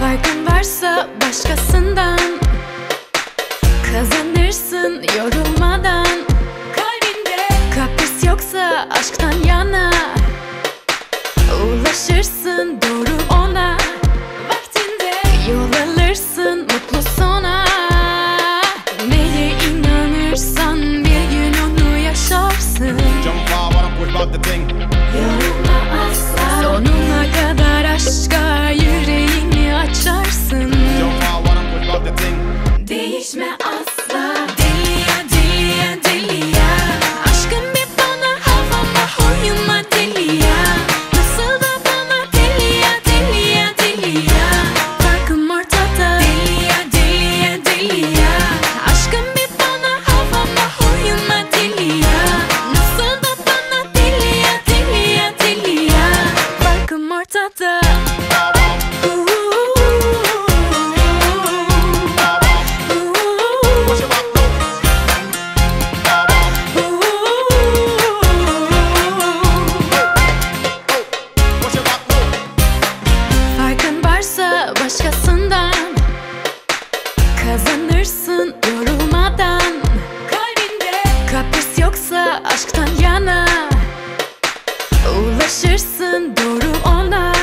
Farkın varsa başkasından Kazanırsın yorulmadan. Kalbinde Kapris yoksa aşktan yana Ulaşırsın doğru ona. Smell. all night.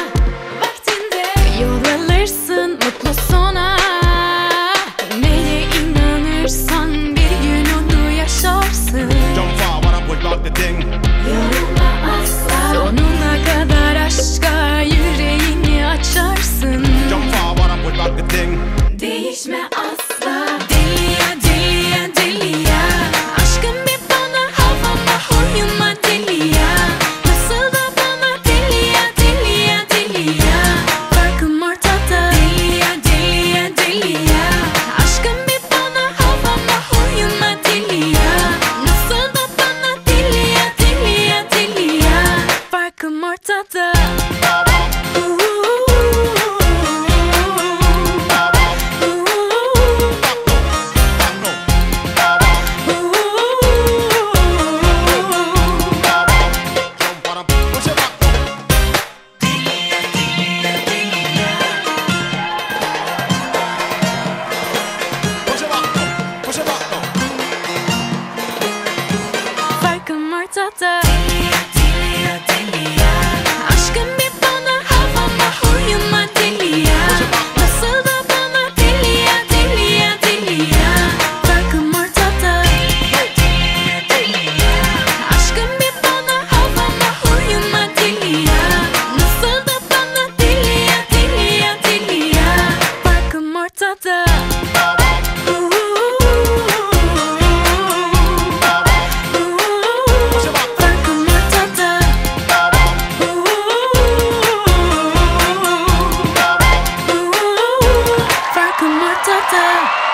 da da.